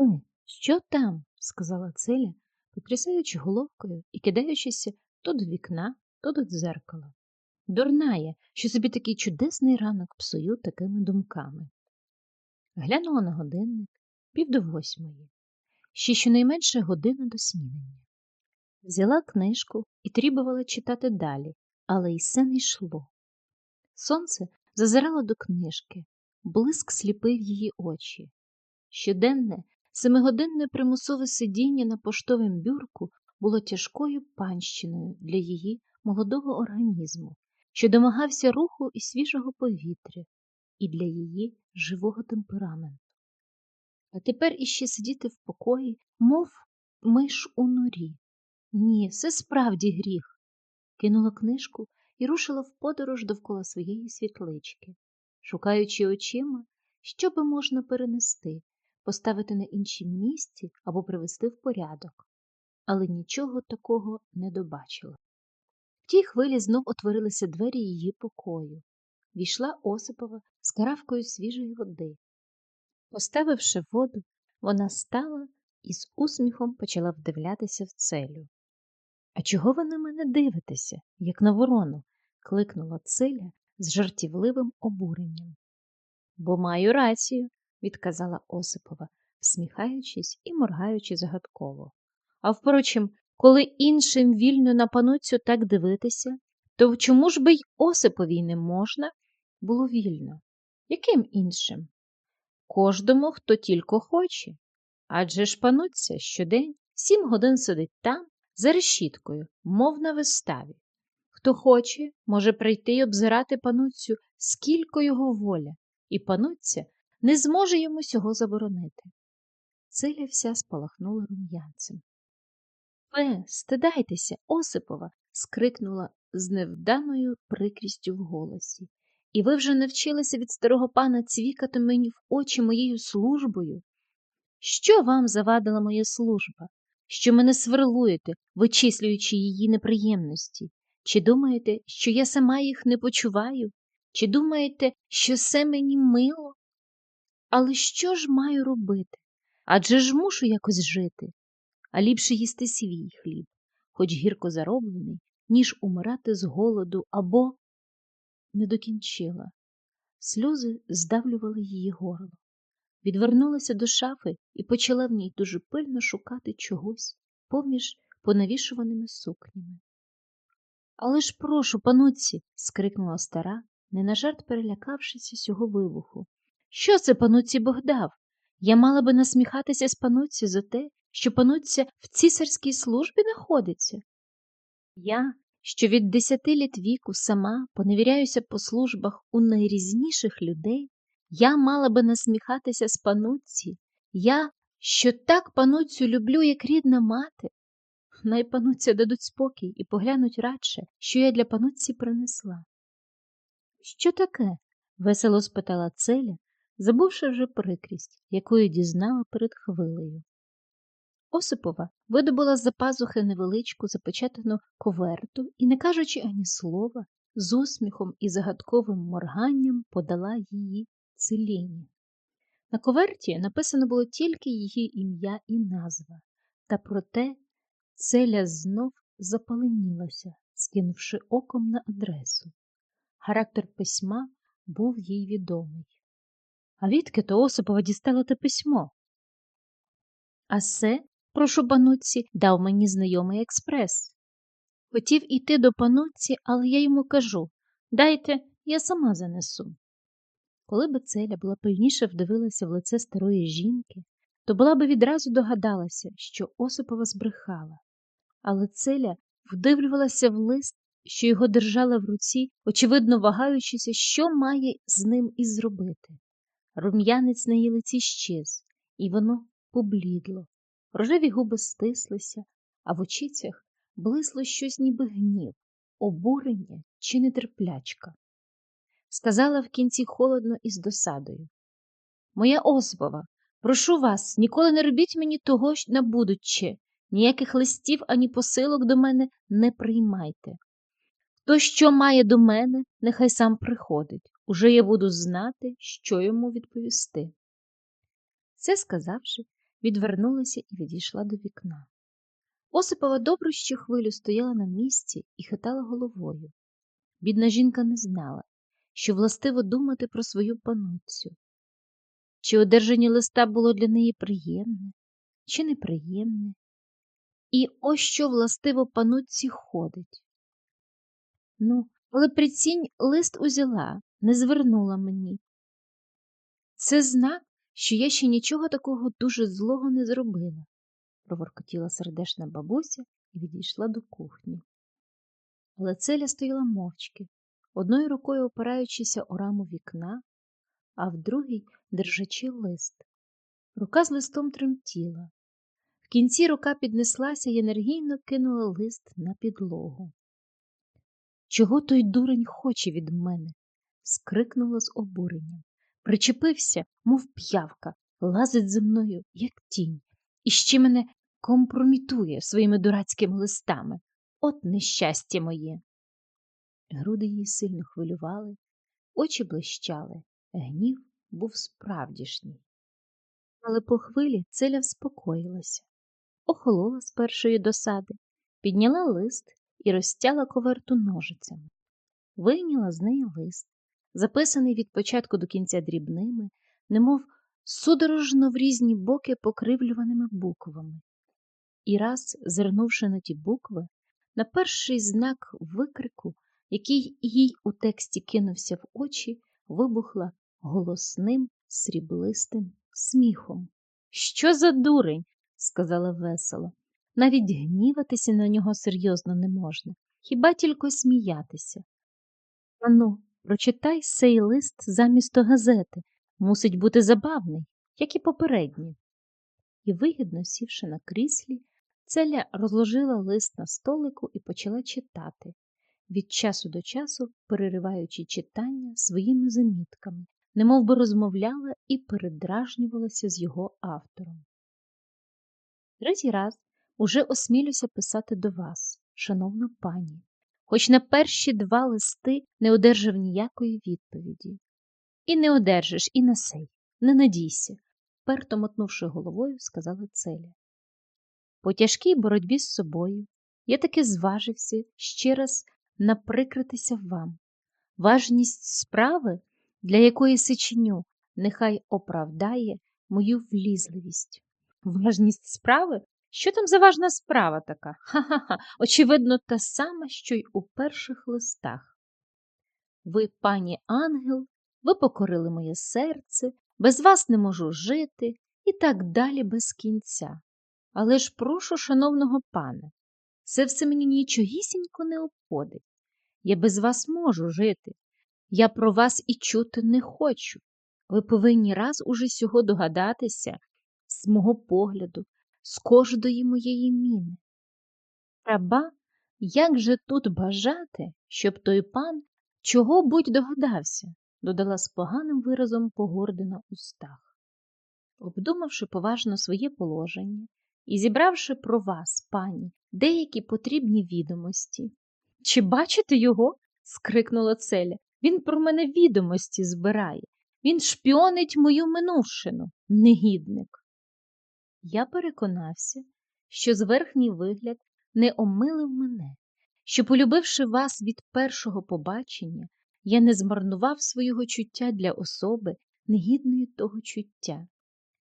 О, що там? сказала Целя, потрясаючи головкою і кидаючися то до вікна, то до дзеркала. Дурная, що собі такий чудесний ранок псую такими думками. Глянула на годинник пів до восьмої, ще щонайменше година до снідання. Взяла книжку і трібувала читати далі, але й все не йшло. Сонце зазирало до книжки, блиск сліпив її очі. Щоденне, семигодинне примусове сидіння на поштовим бюрку було тяжкою панщиною для її молодого організму, що домагався руху і свіжого повітря, і для її живого темпераменту. А тепер іще сидіти в покої, мов миш у норі. Ні, це справді гріх. Кинула книжку і рушила в подорож довкола своєї світлички, шукаючи очима, що би можна перенести, поставити на іншім місці або привести в порядок, але нічого такого не добачила. В тій хвилі знов отворилися двері її покою. Війшла Осипова з каравкою свіжої води. Поставивши воду, вона стала і з усміхом почала вдивлятися в целю. А чого ви на мене дивитеся, як на ворону? кликнула Циля з жартівливим обуренням. Бо маю рацію, відказала Осипова, всміхаючись і моргаючи загадково. А впрочем, коли іншим вільно на пануцю так дивитися, то чому ж би й Осиповій не можна було вільно? Яким іншим? Кожному, хто тільки хоче. Адже ж пануться щодень сім годин сидить там, за решіткою, мов на виставі. Хто хоче, може прийти й обзирати пануцю, скільки його воля, і пануця не зможе йому сього заборонити. Циля вся спалахнула рум'янцем. Пе, стидайтеся, Осипова. скрикнула з невданою прикрістю в голосі. І ви вже навчилися від старого пана цвікати мені в очі моєю службою? Що вам завадила моя служба? Що мене сверлуєте, вичислюючи її неприємності? Чи думаєте, що я сама їх не почуваю? Чи думаєте, що все мені мило? Але що ж маю робити? Адже ж мушу якось жити, а ліпше їсти свій хліб, хоч гірко зароблений, ніж умирати з голоду або не докінчила. Сльози здавлювали її горло. Відвернулася до шафи і почала в ній дуже пильно шукати чогось поміж понавішуваними сукнями. Але ж прошу, пануці, скрикнула стара, не на жарт перелякавшися цього вибуху. Що це пануці Бог дав? Я мала би насміхатися з пануці за те, що пануця в цісарській службі знаходиться. Я, що від десяти літ віку сама поневіряюся по службах у найрізніших людей, я мала би насміхатися з пануці, я, що так пануцю люблю, як рідна мати. Най пануця дадуть спокій і поглянуть радше, що я для пануці принесла. Що таке? весело спитала Целя, забувши вже прикрість, якою дізнала перед хвилею. Осипова видобула з за пазухи невеличку запечатану коверту і, не кажучи ані слова, з усміхом і загадковим морганням подала її Целіні. На коверті написано було тільки її ім'я і назва, та проте Целя знов запаленілася, скинувши оком на адресу. Характер письма був їй відомий. А відки то Осипова дістала те письмо? А се, прошу пануці, дав мені знайомий експрес. Хотів іти до пануці, але я йому кажу дайте, я сама занесу. Коли б Целя була пильніше вдивилася в лице старої жінки, то була би відразу догадалася, що Осипова збрехала. Але Целя вдивлювалася в лист, що його держала в руці, очевидно вагаючися, що має з ним і зробити. Рум'янець на її лиці щез, і воно поблідло. Рожеві губи стислися, а в очицях блисло щось ніби гнів, обурення чи нетерплячка. Сказала в кінці холодно і з досадою. Моя Осипова, прошу вас, ніколи не робіть мені того на будуче, ніяких листів ані посилок до мене не приймайте. Хто що має до мене, нехай сам приходить. Уже я буду знати, що йому відповісти. Це сказавши, відвернулася і відійшла до вікна. Осипова добру ще хвилю стояла на місці і хитала головою. Бідна жінка не знала, що властиво думати про свою пануцю. Чи одержання листа було для неї приємне, чи неприємне, і ось що властиво пануці ходить. Ну, але прицінь лист узяла, не звернула мені. Це знак, що я ще нічого такого дуже злого не зробила, проворкотіла сердешна бабуся і відійшла до кухні. Але Целя стояла мовчки, одною рукою опираючися о раму вікна, а в другій держачи лист. Рука з листом тремтіла. В кінці рука піднеслася і енергійно кинула лист на підлогу. Чого той дурень хоче від мене? Скрикнула з обуренням. Причепився, мов п'явка, лазить за мною, як тінь, і ще мене компромітує своїми дурацькими листами. От нещастя моє. Груди її сильно хвилювали, очі блищали, гнів був справдішній. Але по хвилі целя вспокоїлася, охолола з першої досади, підняла лист і розтяла коверту ножицями, вийняла з неї лист, записаний від початку до кінця дрібними, немов судорожно в різні боки покривлюваними буквами. І раз, зернувши на ті букви, на перший знак викрику, який їй у тексті кинувся в очі, вибухла голосним сріблистим сміхом. Що за дурень? сказала весело. Навіть гніватися на нього серйозно не можна, хіба тільки сміятися. Ану, прочитай сей лист замість газети. Мусить бути забавний, як і попередній. І, вигідно сівши на кріслі, Целя розложила лист на столику і почала читати, від часу до часу перериваючи читання своїми замітками, немов би розмовляла і передражнювалася з його автором. Третій раз уже осмілюся писати до вас, шановна пані, хоч на перші два листи не одержав ніякої відповіді. І не одержиш, і на сей, не надійся, перто мотнувши головою, сказала Целя. По тяжкій боротьбі з собою я таки зважився ще раз наприкритися вам. Важність справи, для якої сиченю, нехай оправдає мою влізливість. Важність справи? Що там за важна справа така? Ха-ха-ха, очевидно, та сама, що й у перших листах. Ви, пані ангел, ви покорили моє серце, без вас не можу жити і так далі без кінця. Але ж прошу, шановного пана, це все мені нічогісінько не обходить. Я без вас можу жити. Я про вас і чути не хочу. Ви повинні раз уже сього догадатися з мого погляду, з кожної моєї міни. Раба, як же тут бажати, щоб той пан чого будь догадався, додала з поганим виразом погорди на устах. Обдумавши поважно своє положення і зібравши про вас, пані, деякі потрібні відомості. Чи бачите його? скрикнула Целя. Він про мене відомості збирає. Він шпіонить мою минувшину, негідник. Я переконався, що зверхній вигляд не омилив мене, що, полюбивши вас від першого побачення, я не змарнував свого чуття для особи, негідної того чуття.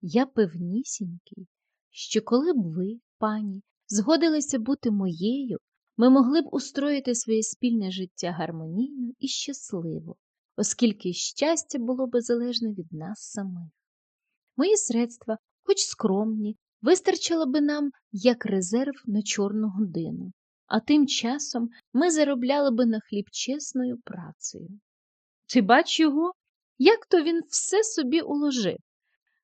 Я певнісінький, що коли б ви, пані, згодилися бути моєю, ми могли б устроїти своє спільне життя гармонійно і щасливо, оскільки щастя було би залежне від нас самих. Мої средства, хоч скромні, вистачило би нам як резерв на чорну годину, а тим часом ми заробляли би на хліб чесною працею. Ти бач його, як то він все собі уложив?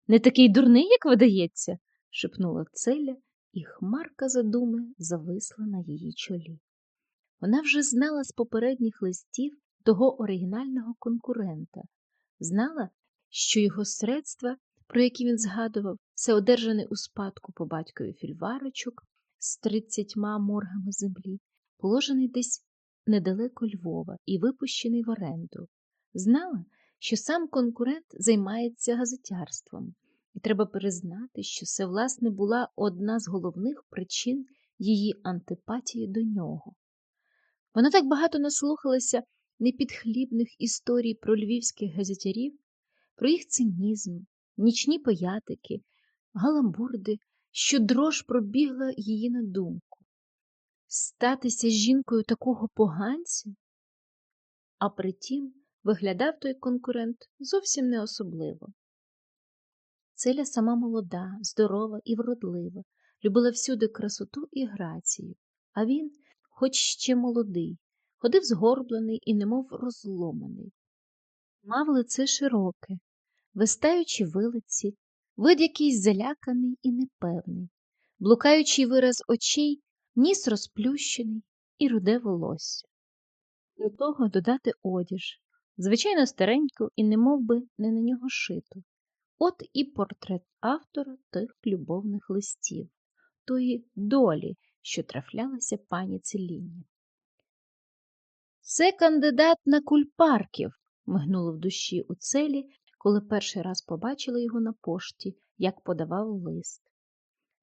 Не такий дурний, як видається, шепнула Целя, і хмарка задуми зависла на її чолі. Вона вже знала з попередніх листів того оригінального конкурента, знала, що його средства, про які він згадував, це одержаний у спадку по батькові фільварочок з тридцятьма моргами землі, положений десь недалеко Львова і випущений в оренду. Знала, що сам конкурент займається газетярством, І треба признати, що це, власне, була одна з головних причин її антипатії до нього. Вона так багато наслухалася непідхлібних історій про львівських газетярів, про їх цинізм, нічні поятики, галамбурди, що дрож пробігла її на думку. Статися жінкою такого поганця? А притім виглядав той конкурент зовсім не особливо. Целя сама молода, здорова і вродлива, любила всюди красоту і грацію, а він, хоч ще молодий, ходив згорблений і немов розломаний. Мав лице широке, вистаючі вилиці, вид якийсь заляканий і непевний, блукаючий вираз очей, ніс розплющений і руде волосся. До того додати одіж, звичайно стареньку і немов би не на нього шиту. От і портрет автора тих любовних листів, тої долі, що трафлялася пані Целіні. Це кандидат на кульпарків, мигнуло в душі у целі, коли перший раз побачила його на пошті, як подавав лист.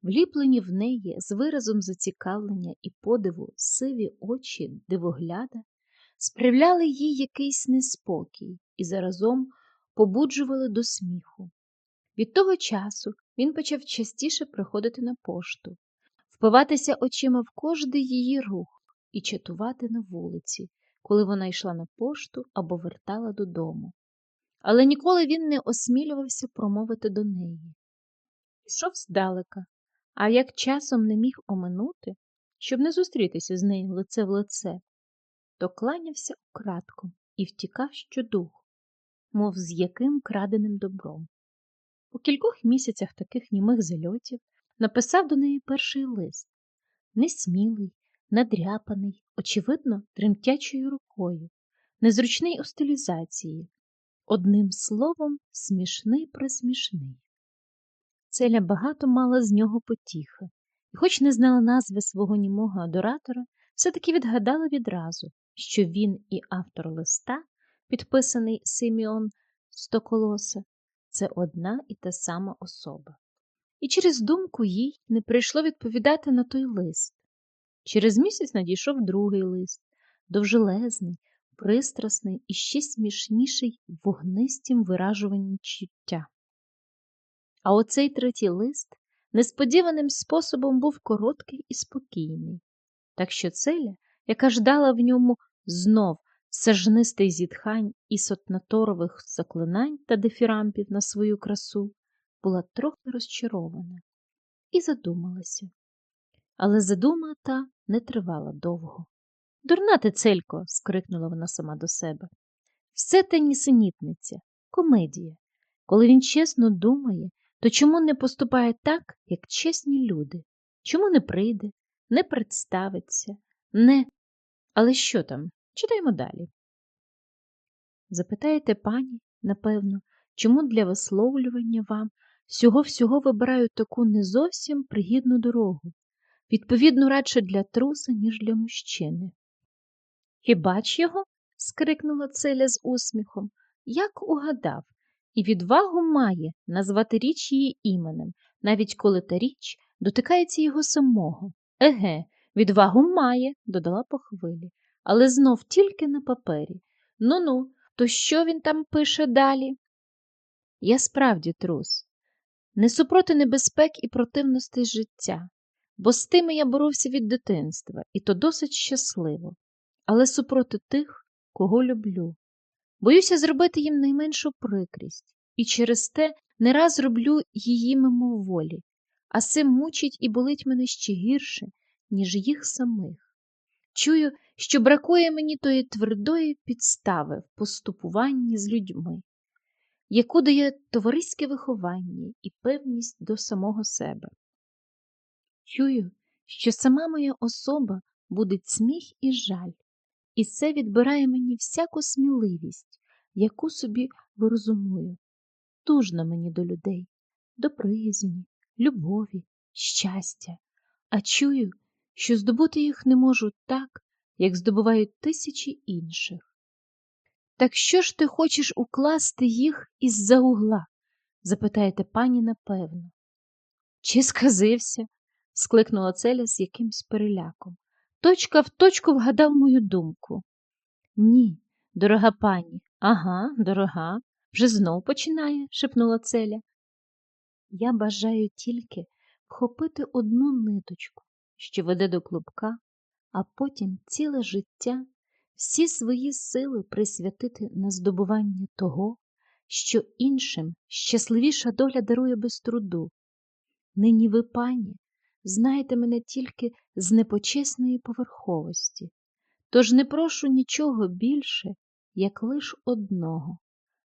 Вліплені в неї з виразом зацікавлення і подиву сиві очі дивогляда справляли їй якийсь неспокій і заразом побуджували до сміху. Від того часу він почав частіше приходити на пошту, впиватися очима в кожний її рух і чатувати на вулиці, коли вона йшла на пошту або вертала додому. Але ніколи він не осмілювався промовити до неї. Пішов здалека, а як часом не міг оминути, щоб не зустрітися з нею лице в лице, то кланявся украдком і втікав щодуху, мов з яким краденим добром. У кількох місяцях таких німих зальотів написав до неї перший лист несмілий, надряпаний, очевидно, тремтячою рукою, незручний у стилізації, одним словом, смішний присмішний. Целя багато мала з нього потіхи, і, хоч не знала назви свого німого адоратора, все-таки відгадала відразу, що він і автор листа, підписаний Симіон Стоколоса, це одна і та сама особа. І через думку їй не прийшло відповідати на той лист. Через місяць надійшов другий лист, довжелезний, пристрасний і ще смішніший вогнистім виражуванні чуття. А оцей третій лист несподіваним способом був короткий і спокійний, так що целя, яка ждала в ньому знов сажнистий зітхань і сотнаторових заклинань та дифірампів на свою красу, була трохи розчарована і задумалася. Але задума та не тривала довго. Дурна ти, целько, скрикнула вона сама до себе. Все те нісенітниця, комедія. Коли він чесно думає, то чому не поступає так, як чесні люди? Чому не прийде, не представиться, не. Але що там? Читаємо далі. Запитаєте пані, напевно, чому для висловлювання вам всього всього вибирають таку не зовсім пригідну дорогу, відповідно радше для труса, ніж для мужчини. Хіба ж його? скрикнула Целя з усміхом. Як угадав, і відвагу має назвати річ її іменем, навіть коли та річ дотикається його самого. Еге, відвагу має, додала по хвилі, але знов тільки на папері. Ну ну, то що він там пише далі? Я справді трус, не супроти небезпек і противностей життя, бо з тими я боровся від дитинства, і то досить щасливо, але супроти тих, кого люблю. Боюся зробити їм найменшу прикрість, і через те не раз роблю її мимоволі, а сим мучить і болить мене ще гірше, ніж їх самих. Чую, що бракує мені тої твердої підстави в поступуванні з людьми, яку дає товариське виховання і певність до самого себе. Чую, що сама моя особа буде сміх і жаль, і це відбирає мені всяку сміливість, яку собі вирозумую. Тужно мені до людей, до приязні, любові, щастя, а чую, що здобути їх не можу так, як здобувають тисячі інших. Так що ж ти хочеш укласти їх із-за угла, запитаєте пані напевно. Чи сказився? скликнула Целя з якимсь переляком. Точка в точку вгадав мою думку. Ні, дорога пані, ага, дорога, вже знов починає, шепнула Целя. Я бажаю тільки вхопити одну ниточку, що веде до клубка, а потім ціле життя, всі свої сили присвятити на здобування того, що іншим щасливіша доля дарує без труду. Нині ви, пані, знаєте мене тільки з непочесної поверховості, тож не прошу нічого більше, як лиш одного.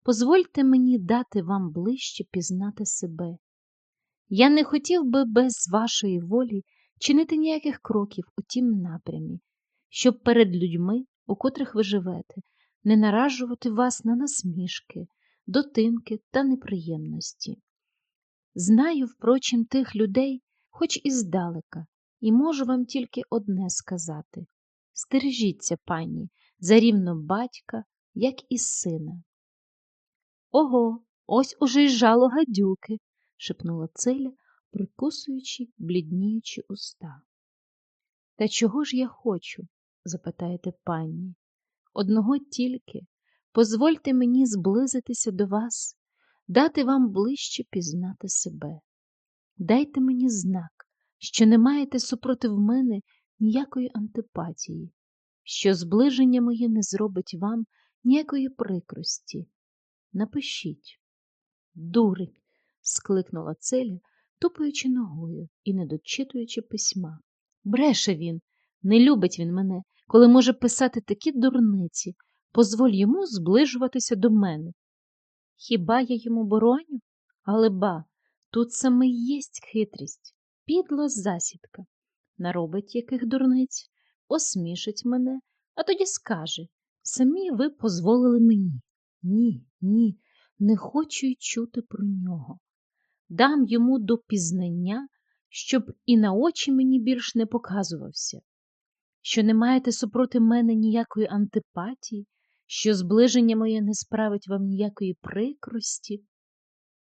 Позвольте мені дати вам ближче пізнати себе. Я не хотів би без вашої волі чинити ніяких кроків у тім напрямі, щоб перед людьми, у котрих ви живете, не наражувати вас на насмішки, дотинки та неприємності. Знаю, впрочем, тих людей, хоч і здалека, і можу вам тільки одне сказати стережіться, пані, за рівно батька, як і сина. Ого, ось уже й жало гадюки, шепнула Целя, прикусуючи, блідніючи уста. Та чого ж я хочу? запитаєте пані. Одного тільки позвольте мені зблизитися до вас, дати вам ближче пізнати себе. Дайте мені знак, що не маєте супротив мене ніякої антипатії, що зближення моє не зробить вам ніякої прикрості. Напишіть. Дурень, скликнула Целя, тупаючи ногою і не дочитуючи письма. Бреше він, не любить він мене, коли може писати такі дурниці, позволь йому зближуватися до мене. Хіба я йому бороню? Але ба, тут саме єсть хитрість, підла засідка. Наробить яких дурниць, осмішить мене, а тоді скаже самі ви позволили мені. Ні, ні, не хочу й чути про нього. Дам йому до пізнання, щоб і на очі мені більш не показувався, що не маєте супроти мене ніякої антипатії, що зближення моє не справить вам ніякої прикрості.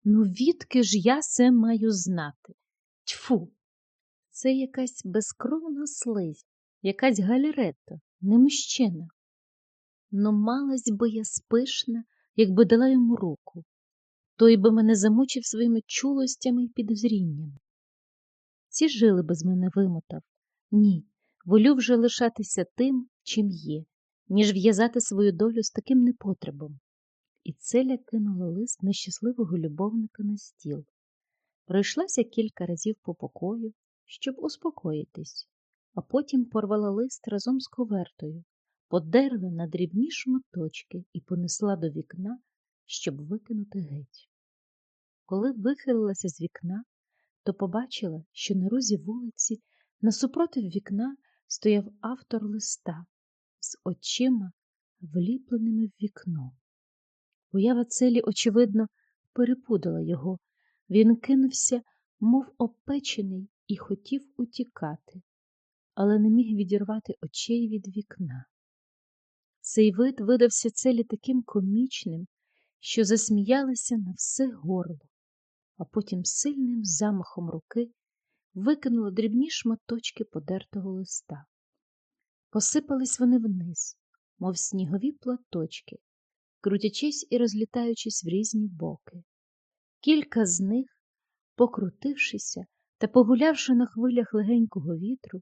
Ну, відки ж я це маю знати? Тьфу! Це якась безкровна слизь, якась галеретта, не мужчина. Ну, малась би я спишна, якби дала йому руку, той би мене замучив своїми чулостями і підозріннями. Ці жили без мене вимотав. Ні, волю вже лишатися тим, чим є, ніж в'язати свою долю з таким непотребом. І Целя кинула лист нещасливого любовника на стіл. Пройшлася кілька разів по покою, щоб успокоїтись, а потім порвала лист разом з ковертою, подерла на дрібні шматочки і понесла до вікна, щоб викинути геть. Коли вихилилася з вікна, то побачила, що на розі вулиці, насупротив вікна, стояв автор листа з очима, вліпленими в вікно. Поява целі, очевидно, перепудала його. Він кинувся, мов опечений, і хотів утікати, але не міг відірвати очей від вікна. Цей вид видався целі таким комічним, що засміялася на все горло, а потім сильним замахом руки викинула дрібні шматочки подертого листа. Посипались вони вниз, мов снігові платочки, крутячись і розлітаючись в різні боки. Кілька з них, покрутившися та погулявши на хвилях легенького вітру,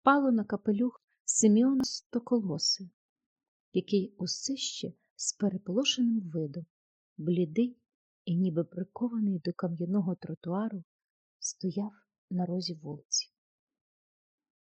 впало на капелюх Симеона Стоколоси, який усе ще з переполошеним видом, блідий і ніби прикований до кам'яного тротуару, стояв на розі вулиці.